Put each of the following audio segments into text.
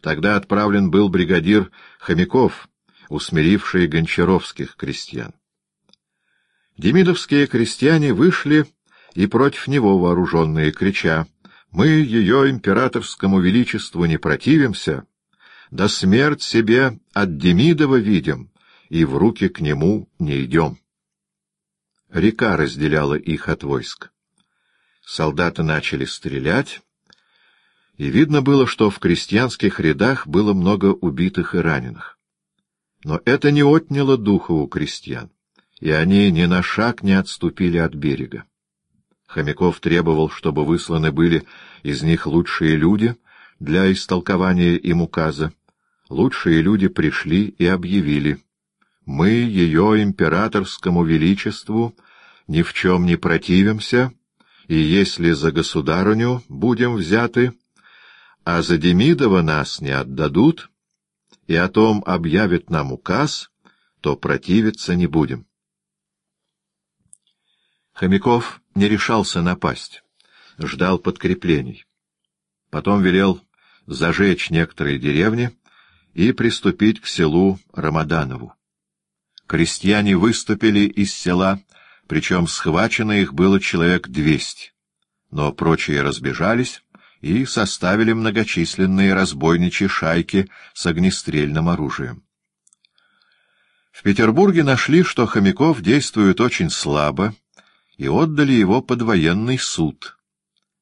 Тогда отправлен был бригадир Хомяков, усмиривший гончаровских крестьян. Демидовские крестьяне вышли и против него вооруженные, крича «Мы ее императорскому величеству не противимся, да смерть себе от Демидова видим, и в руки к нему не идем». Река разделяла их от войск. Солдаты начали стрелять, и видно было, что в крестьянских рядах было много убитых и раненых. Но это не отняло духа у крестьян, и они ни на шаг не отступили от берега. Хомяков требовал, чтобы высланы были из них лучшие люди для истолкования им указа. Лучшие люди пришли и объявили — мы ее императорскому величеству ни в чем не противимся, и если за государыню будем взяты, а за Демидова нас не отдадут, и о том объявит нам указ, то противиться не будем. Хомяков не решался напасть, ждал подкреплений. Потом велел зажечь некоторые деревни и приступить к селу Рамаданову крестьяне выступили из села, причем схвачено их было человек двести. Но прочие разбежались и составили многочисленные разбойничьи шайки с огнестрельным оружием. В Петербурге нашли, что Хомяков действует очень слабо, и отдали его под военный суд.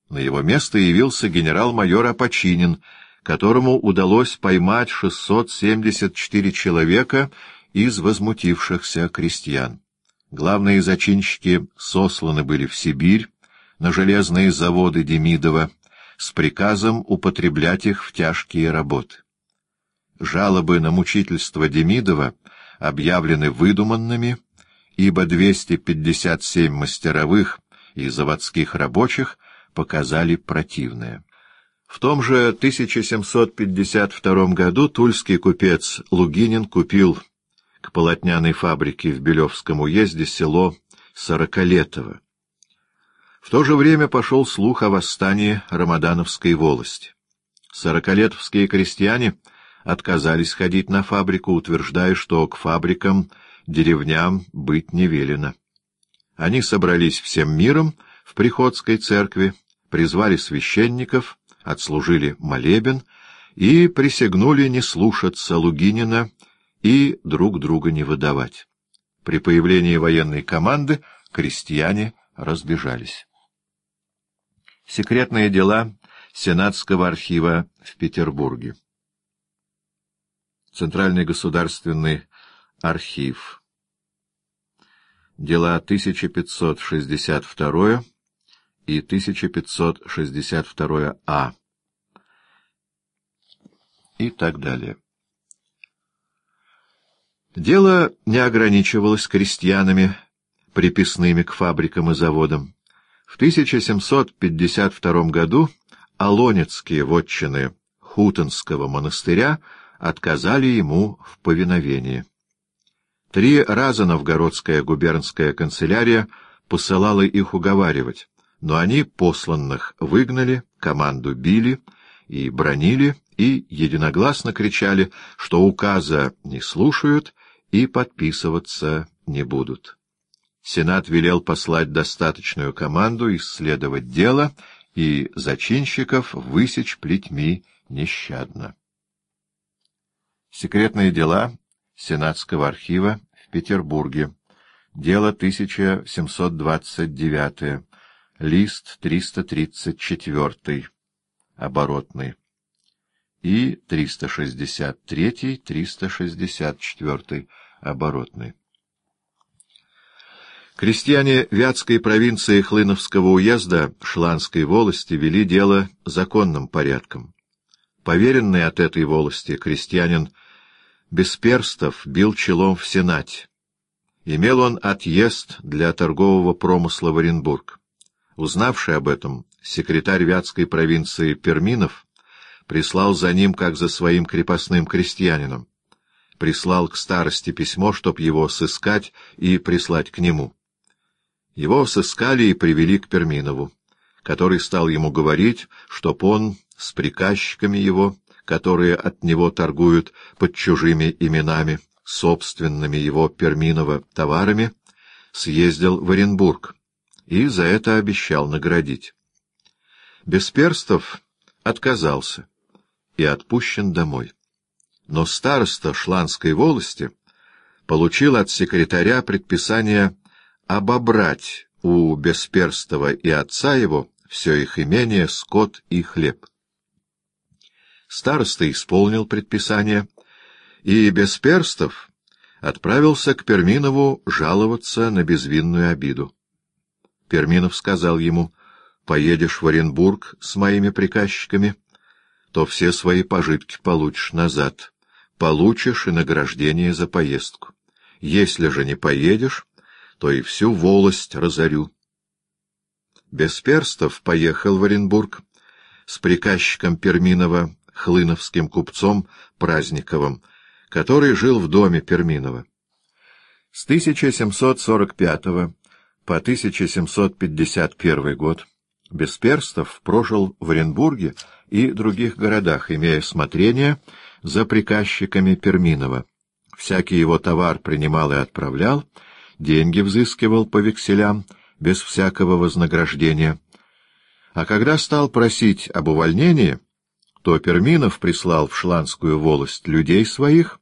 На его место явился генерал-майор Апочинин, которому удалось поймать 674 человека из возмутившихся крестьян. Главные зачинщики сосланы были в Сибирь, на железные заводы Демидова, с приказом употреблять их в тяжкие работы. Жалобы на мучительство Демидова объявлены выдуманными, ибо 257 мастеровых и заводских рабочих показали противное. В том же 1752 году тульский купец Лугинин купил к полотняной фабрике в Белевском уезде село Сорокалетово. В то же время пошел слух о восстании Рамадановской волости. Сорокалетовские крестьяне отказались ходить на фабрику, утверждая, что к фабрикам, деревням быть не велено. Они собрались всем миром в Приходской церкви, призвали священников, отслужили молебен и присягнули не слушаться Лугинина и друг друга не выдавать. При появлении военной команды крестьяне разбежались. Секретные дела Сенатского архива в Петербурге. Центральный государственный архив. Дела 1562 и 1562А и так далее. Дело не ограничивалось крестьянами, приписными к фабрикам и заводам. В 1752 году Алонецкие вотчины Хутонского монастыря отказали ему в повиновении. Три раза новгородская губернская канцелярия посылала их уговаривать, но они посланных выгнали, команду били и бронили, и единогласно кричали, что указа не слушают и подписываться не будут. Сенат велел послать достаточную команду исследовать дело и зачинщиков высечь плетьми нещадно. Секретные дела Сенатского архива в Петербурге. Дело 1729. Лист 334. Оборотный и 363-364 оборотный. Крестьяне Вятской провинции Хлыновского уезда Шланской волости вели дело законным порядком. Поверенный от этой волости крестьянин Бесперстов бил челом в Сенате. Имел он отъезд для торгового промысла в Оренбург. Узнавший об этом, секретарь Вятской провинции Перминов прислал за ним, как за своим крепостным крестьянином. Прислал к старости письмо, чтоб его сыскать и прислать к нему. Его сыскали и привели к Перминову, который стал ему говорить, чтоб он с приказчиками его которые от него торгуют под чужими именами, собственными его Перминова товарами, съездил в Оренбург и за это обещал наградить. Бесперстов отказался и отпущен домой. Но староста Шланской волости получил от секретаря предписание обобрать у Бесперстова и отца его все их имение, скот и хлеб. Староста исполнил предписание, и Бесперстов отправился к Перминову жаловаться на безвинную обиду. Перминов сказал ему, «Поедешь в Оренбург с моими приказчиками, то все свои пожитки получишь назад, получишь и награждение за поездку. Если же не поедешь, то и всю волость разорю». Бесперстов поехал в Оренбург с приказчиком Перминова, хлыновским купцом Праздниковым, который жил в доме Перминова. С 1745 по 1751 год Бесперстов прожил в Оренбурге и других городах, имея смотрение за приказчиками Перминова. Всякий его товар принимал и отправлял, деньги взыскивал по векселям, без всякого вознаграждения. А когда стал просить об увольнении, то Перминов прислал в Шланскую волость людей своих,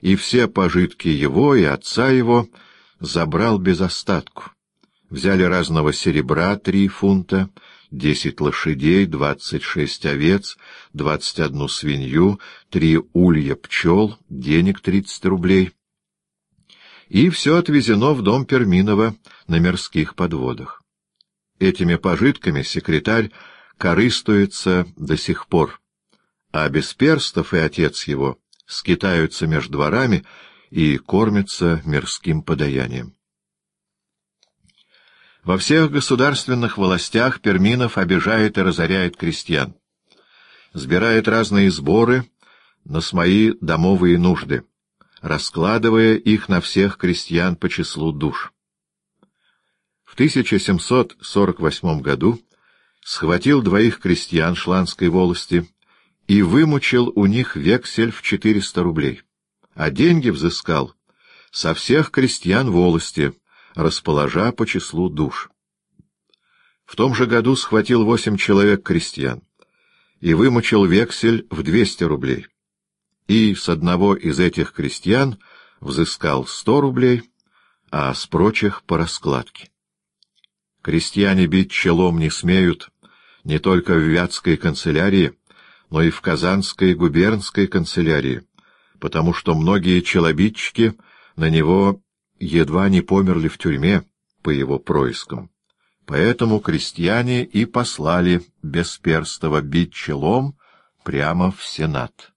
и все пожитки его и отца его забрал без остатку. Взяли разного серебра три фунта, десять лошадей, двадцать шесть овец, двадцать одну свинью, три улья пчел, денег тридцать рублей — и все отвезено в дом Перминова на мирских подводах. Этими пожитками секретарь корыстуется до сих пор, а Бесперстов и отец его скитаются между дворами и кормятся мирским подаянием. Во всех государственных властях Перминов обижает и разоряет крестьян, сбирает разные сборы на свои домовые нужды раскладывая их на всех крестьян по числу душ. В 1748 году схватил двоих крестьян Шланской волости и вымучил у них вексель в 400 рублей, а деньги взыскал со всех крестьян волости, расположа по числу душ. В том же году схватил восемь человек крестьян и вымучил вексель в 200 рублей и с одного из этих крестьян взыскал сто рублей, а с прочих — по раскладке. Крестьяне бить челом не смеют не только в Вятской канцелярии, но и в Казанской губернской канцелярии, потому что многие челобитчики на него едва не померли в тюрьме по его проискам. Поэтому крестьяне и послали Бесперстова бить челом прямо в Сенат.